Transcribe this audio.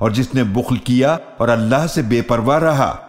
اور جس نے بخل کیا اور اللہ سے بے پرواہ رہا